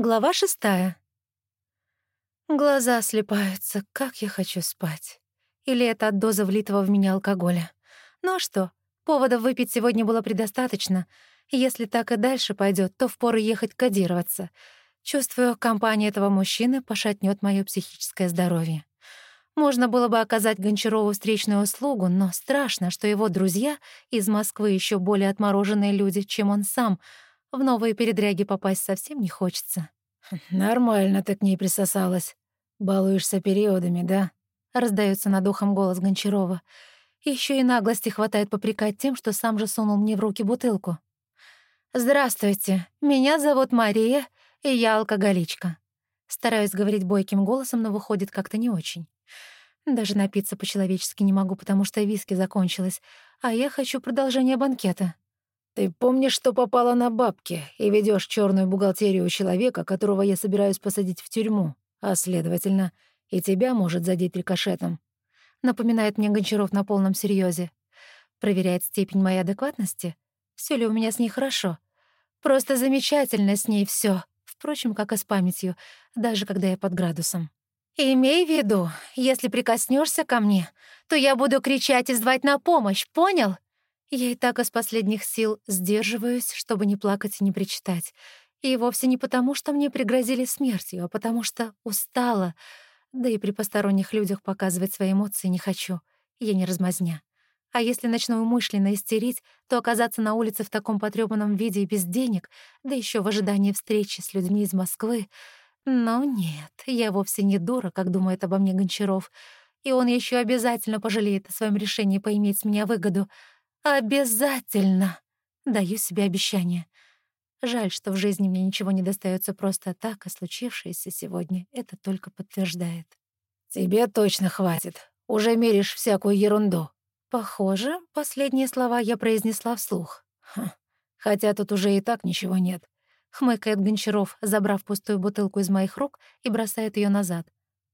Глава шестая. Глаза слепаются, как я хочу спать. Или это от дозы влитого в меня алкоголя. Ну а что, поводов выпить сегодня было предостаточно. Если так и дальше пойдет, то впору ехать кодироваться. Чувствую, компания этого мужчины пошатнет мое психическое здоровье. Можно было бы оказать Гончарову встречную услугу, но страшно, что его друзья из Москвы еще более отмороженные люди, чем он сам — в новые передряги попасть совсем не хочется. «Нормально ты к ней присосалась. Балуешься периодами, да?» — раздается над ухом голос Гончарова. Еще и наглости хватает попрекать тем, что сам же сунул мне в руки бутылку. «Здравствуйте, меня зовут Мария, и я алкоголичка». Стараюсь говорить бойким голосом, но выходит как-то не очень. Даже напиться по-человечески не могу, потому что виски закончилось, а я хочу продолжения банкета. Ты помнишь, что попала на бабки и ведешь черную бухгалтерию у человека, которого я собираюсь посадить в тюрьму, а, следовательно, и тебя может задеть рикошетом. Напоминает мне Гончаров на полном серьезе. Проверяет степень моей адекватности. Все ли у меня с ней хорошо? Просто замечательно с ней все. Впрочем, как и с памятью, даже когда я под градусом. «Имей в виду, если прикоснешься ко мне, то я буду кричать и звать на помощь, понял?» Я и так из последних сил сдерживаюсь, чтобы не плакать и не причитать. И вовсе не потому, что мне пригрозили смертью, а потому что устала. Да и при посторонних людях показывать свои эмоции не хочу. Я не размазня. А если начну умышленно истерить, то оказаться на улице в таком потрёпанном виде и без денег, да еще в ожидании встречи с людьми из Москвы. Но нет, я вовсе не дура, как думает обо мне Гончаров. И он еще обязательно пожалеет о своем решении поиметь с меня выгоду — Обязательно. Даю себе обещание. Жаль, что в жизни мне ничего не достается просто так, а случившееся сегодня это только подтверждает. Тебе точно хватит. Уже меришь всякую ерунду. Похоже, последние слова я произнесла вслух. Хотя тут уже и так ничего нет. Хмыкает Гончаров, забрав пустую бутылку из моих рук и бросает ее назад.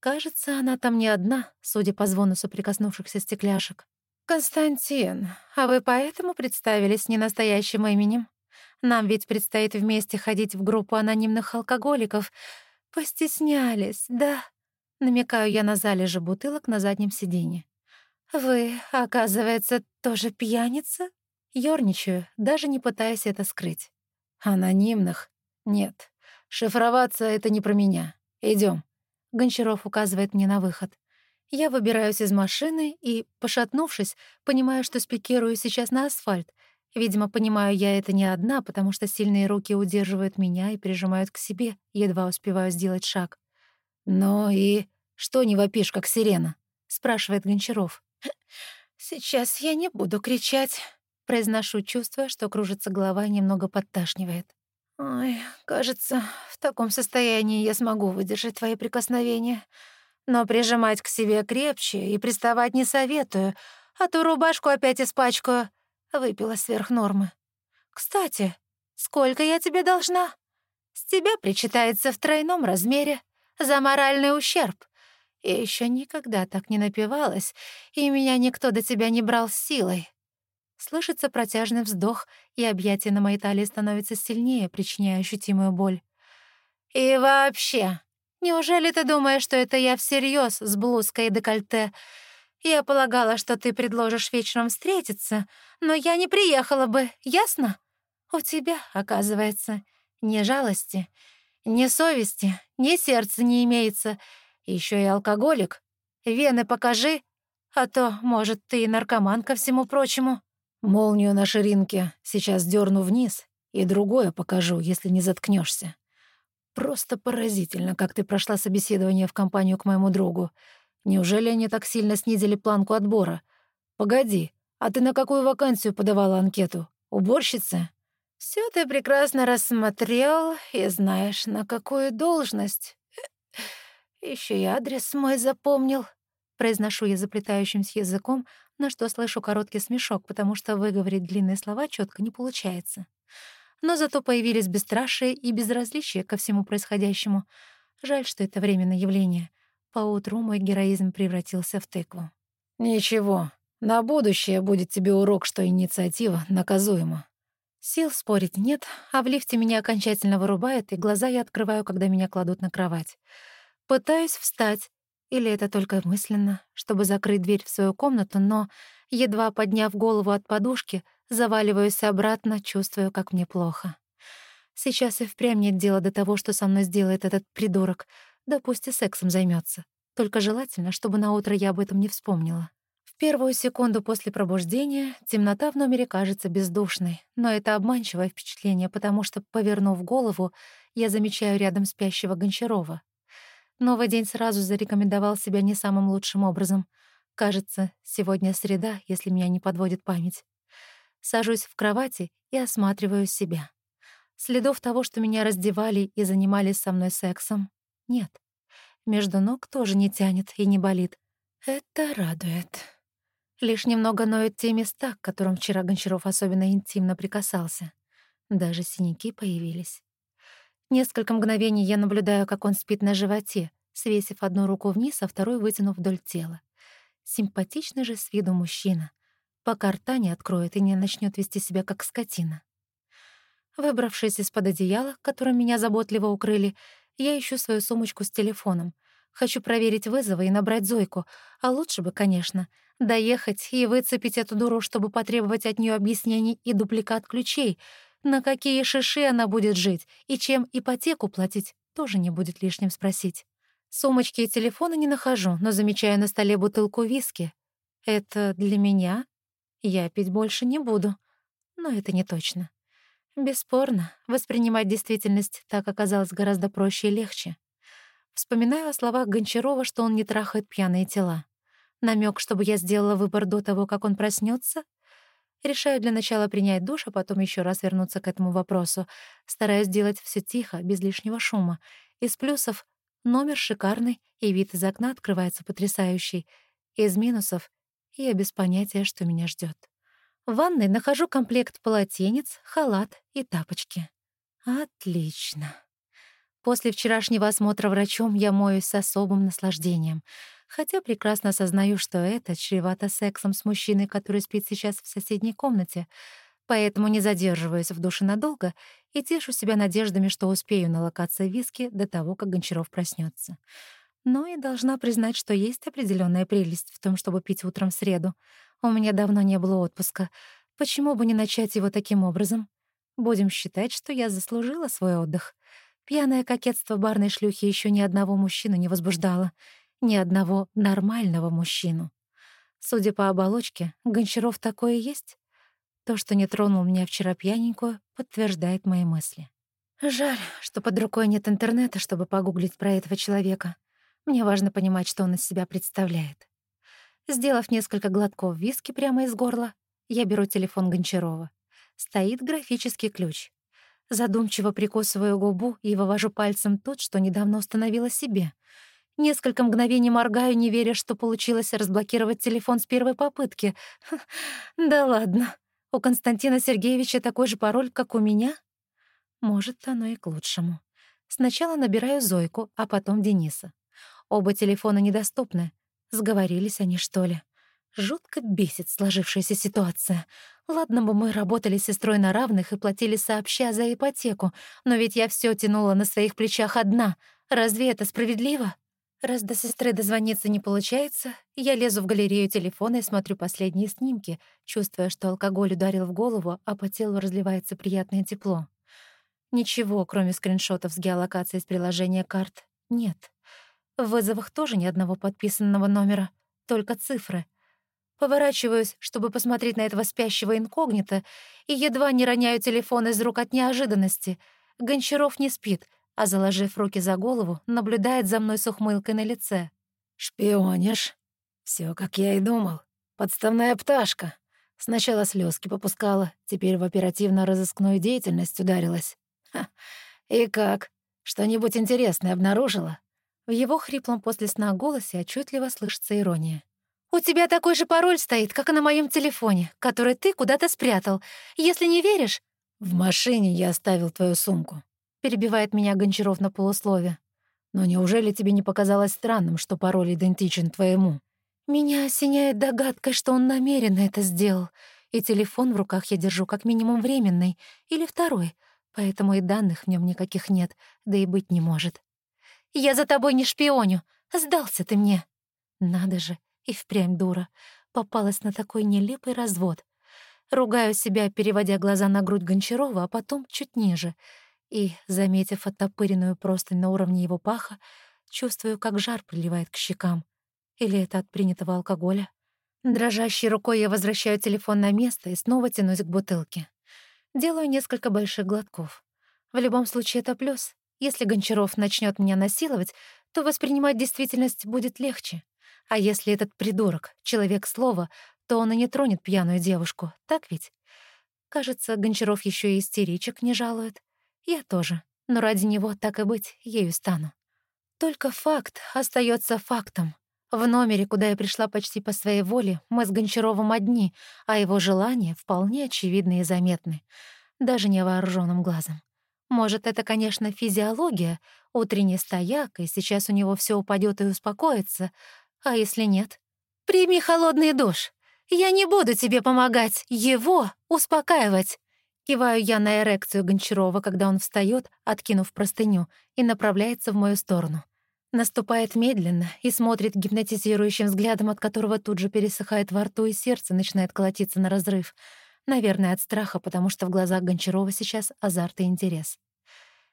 Кажется, она там не одна, судя по звону соприкоснувшихся стекляшек. «Константин, а вы поэтому представились ненастоящим именем? Нам ведь предстоит вместе ходить в группу анонимных алкоголиков. Постеснялись, да?» Намекаю я на залежи бутылок на заднем сиденье. «Вы, оказывается, тоже пьяница?» Ёрничаю, даже не пытаясь это скрыть. «Анонимных? Нет. Шифроваться — это не про меня. Идем. Гончаров указывает мне на выход. Я выбираюсь из машины и, пошатнувшись, понимаю, что спикирую сейчас на асфальт. Видимо, понимаю я это не одна, потому что сильные руки удерживают меня и прижимают к себе, едва успеваю сделать шаг. «Ну и что не вопишь, как сирена?» — спрашивает Гончаров. «Сейчас я не буду кричать», — произношу, чувствуя, что кружится голова и немного подташнивает. «Ой, кажется, в таком состоянии я смогу выдержать твои прикосновения. Но прижимать к себе крепче и приставать не советую, а то рубашку опять испачкаю. Выпила сверх нормы. Кстати, сколько я тебе должна? С тебя причитается в тройном размере за моральный ущерб. Я еще никогда так не напивалась, и меня никто до тебя не брал силой. Слышится протяжный вздох, и объятие на моей талии становится сильнее, причиняя ощутимую боль. И вообще, Неужели ты думаешь, что это я всерьез с блузкой и декольте? Я полагала, что ты предложишь вечером встретиться, но я не приехала бы, ясно? У тебя, оказывается, ни жалости, ни совести, ни сердца не имеется. Еще и алкоголик. Вены покажи, а то, может, ты и наркоман ко всему прочему. Молнию на ширинке сейчас дерну вниз и другое покажу, если не заткнешься. Просто поразительно, как ты прошла собеседование в компанию к моему другу. Неужели они так сильно снизили планку отбора? Погоди, а ты на какую вакансию подавала анкету? Уборщица? Все ты прекрасно рассмотрел и знаешь, на какую должность. Еще и адрес мой запомнил. Произношу я заплетающимся языком, на что слышу короткий смешок, потому что выговорить длинные слова четко не получается но зато появились бесстрашие и безразличие ко всему происходящему. Жаль, что это временное явление. Поутру мой героизм превратился в тыкву. «Ничего, на будущее будет тебе урок, что инициатива наказуема». Сил спорить нет, а в лифте меня окончательно вырубает, и глаза я открываю, когда меня кладут на кровать. Пытаюсь встать, или это только мысленно, чтобы закрыть дверь в свою комнату, но, едва подняв голову от подушки, заваливаюсь обратно, чувствую, как мне плохо. Сейчас и впрямь нет дела до того, что со мной сделает этот придурок. Да пусть и сексом займется. Только желательно, чтобы на утро я об этом не вспомнила. В первую секунду после пробуждения темнота в номере кажется бездушной, но это обманчивое впечатление, потому что, повернув голову, я замечаю рядом спящего Гончарова. Новый день сразу зарекомендовал себя не самым лучшим образом. Кажется, сегодня среда, если меня не подводит память. Сажусь в кровати и осматриваю себя. Следов того, что меня раздевали и занимались со мной сексом, нет. Между ног тоже не тянет и не болит. Это радует. Лишь немного ноют те места, к которым вчера Гончаров особенно интимно прикасался. Даже синяки появились. Несколько мгновений я наблюдаю, как он спит на животе, свесив одну руку вниз, а вторую вытянув вдоль тела. Симпатичный же с виду мужчина. Пока рта не откроет и не начнет вести себя как скотина. Выбравшись из-под одеяла, которым меня заботливо укрыли, я ищу свою сумочку с телефоном. Хочу проверить вызовы и набрать Зойку, а лучше бы, конечно, доехать и выцепить эту дуру, чтобы потребовать от нее объяснений и дупликат ключей — на какие шиши она будет жить и чем ипотеку платить, тоже не будет лишним спросить. Сумочки и телефона не нахожу, но замечаю на столе бутылку виски. Это для меня? Я пить больше не буду. Но это не точно. Бесспорно, воспринимать действительность так оказалось гораздо проще и легче. Вспоминаю о словах Гончарова, что он не трахает пьяные тела. Намек, чтобы я сделала выбор до того, как он проснется, Решаю для начала принять душ, а потом еще раз вернуться к этому вопросу. Стараюсь делать все тихо, без лишнего шума. Из плюсов — номер шикарный, и вид из окна открывается потрясающий. Из минусов — я без понятия, что меня ждет. В ванной нахожу комплект полотенец, халат и тапочки. Отлично. После вчерашнего осмотра врачом я моюсь с особым наслаждением — хотя прекрасно осознаю, что это чревато сексом с мужчиной, который спит сейчас в соседней комнате, поэтому не задерживаюсь в душе надолго и тешу себя надеждами, что успею налокаться виски до того, как Гончаров проснется. Но и должна признать, что есть определенная прелесть в том, чтобы пить утром в среду. У меня давно не было отпуска. Почему бы не начать его таким образом? Будем считать, что я заслужила свой отдых. Пьяное кокетство барной шлюхи еще ни одного мужчину не возбуждало — ни одного нормального мужчину. Судя по оболочке, Гончаров такое есть. То, что не тронул меня вчера пьяненькую, подтверждает мои мысли. Жаль, что под рукой нет интернета, чтобы погуглить про этого человека. Мне важно понимать, что он из себя представляет. Сделав несколько глотков виски прямо из горла, я беру телефон Гончарова. Стоит графический ключ. Задумчиво прикусываю губу и вывожу пальцем тот, что недавно установила себе — Несколько мгновений моргаю, не веря, что получилось разблокировать телефон с первой попытки. Да ладно. У Константина Сергеевича такой же пароль, как у меня? Может, оно и к лучшему. Сначала набираю Зойку, а потом Дениса. Оба телефона недоступны. Сговорились они, что ли? Жутко бесит сложившаяся ситуация. Ладно бы мы работали с сестрой на равных и платили сообща за ипотеку, но ведь я все тянула на своих плечах одна. Разве это справедливо? Раз до сестры дозвониться не получается, я лезу в галерею телефона и смотрю последние снимки, чувствуя, что алкоголь ударил в голову, а по телу разливается приятное тепло. Ничего, кроме скриншотов с геолокацией из приложения карт, нет. В вызовах тоже ни одного подписанного номера, только цифры. Поворачиваюсь, чтобы посмотреть на этого спящего инкогнито, и едва не роняю телефон из рук от неожиданности. Гончаров не спит — а, заложив руки за голову, наблюдает за мной с ухмылкой на лице. «Шпионишь? Все, как я и думал. Подставная пташка. Сначала слезки попускала, теперь в оперативно-розыскную деятельность ударилась. Ха. И как? Что-нибудь интересное обнаружила?» В его хриплом после сна голосе отчетливо слышится ирония. «У тебя такой же пароль стоит, как и на моем телефоне, который ты куда-то спрятал. Если не веришь...» «В машине я оставил твою сумку перебивает меня Гончаров на полуслове. «Но неужели тебе не показалось странным, что пароль идентичен твоему?» Меня осеняет догадкой, что он намеренно это сделал, И телефон в руках я держу как минимум временный или второй, поэтому и данных в нем никаких нет, да и быть не может. «Я за тобой не шпионю, сдался ты мне!» Надо же, и впрямь дура. Попалась на такой нелепый развод. Ругаю себя, переводя глаза на грудь Гончарова, а потом чуть ниже. И, заметив оттопыренную простынь на уровне его паха, чувствую, как жар приливает к щекам. Или это от принятого алкоголя? Дрожащей рукой я возвращаю телефон на место и снова тянусь к бутылке. Делаю несколько больших глотков. В любом случае это плюс. Если Гончаров начнет меня насиловать, то воспринимать действительность будет легче. А если этот придурок — человек слова, то он и не тронет пьяную девушку, так ведь? Кажется, Гончаров еще и истеричек не жалует. Я тоже, но ради него, так и быть, ею стану. Только факт остается фактом. В номере, куда я пришла почти по своей воле, мы с Гончаровым одни, а его желания вполне очевидны и заметны, даже невооруженным глазом. Может, это, конечно, физиология, утренний стояк, и сейчас у него все упадет и успокоится, а если нет? Прими холодный душ. Я не буду тебе помогать, его успокаивать. Киваю я на эрекцию Гончарова, когда он встает, откинув простыню, и направляется в мою сторону. Наступает медленно и смотрит гипнотизирующим взглядом, от которого тут же пересыхает во рту и сердце начинает колотиться на разрыв. Наверное, от страха, потому что в глазах Гончарова сейчас азарт и интерес.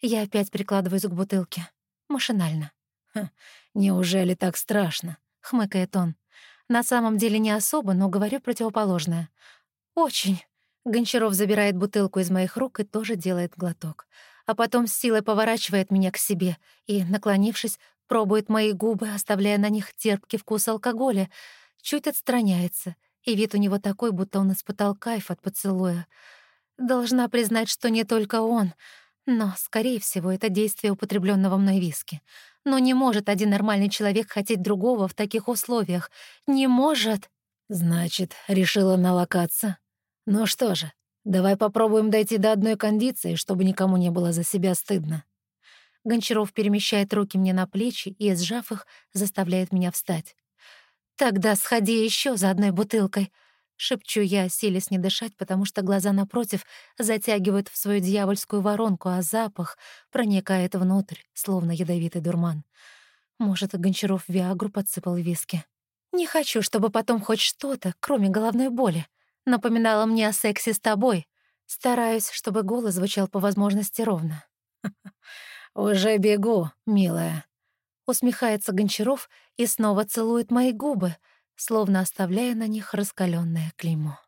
Я опять прикладываюсь к бутылке. Машинально. Хм, «Неужели так страшно?» — хмыкает он. На самом деле не особо, но говорю противоположное. «Очень». Гончаров забирает бутылку из моих рук и тоже делает глоток. А потом с силой поворачивает меня к себе и, наклонившись, пробует мои губы, оставляя на них терпкий вкус алкоголя, чуть отстраняется, и вид у него такой, будто он испытал кайф от поцелуя. Должна признать, что не только он, но, скорее всего, это действие употребленного мной виски. Но не может один нормальный человек хотеть другого в таких условиях. Не может. Значит, решила налокаться. Ну что же, давай попробуем дойти до одной кондиции, чтобы никому не было за себя стыдно. Гончаров перемещает руки мне на плечи и, сжав их, заставляет меня встать. «Тогда сходи еще за одной бутылкой», — шепчу я, силясь не дышать, потому что глаза напротив затягивают в свою дьявольскую воронку, а запах проникает внутрь, словно ядовитый дурман. Может, Гончаров Виагру подсыпал в виски. «Не хочу, чтобы потом хоть что-то, кроме головной боли, напоминало мне о сексе с тобой. Стараюсь, чтобы голос звучал по возможности ровно». «Уже бегу, милая», — усмехается Гончаров и снова целует мои губы — словно оставляя на них раскаленное клеймо.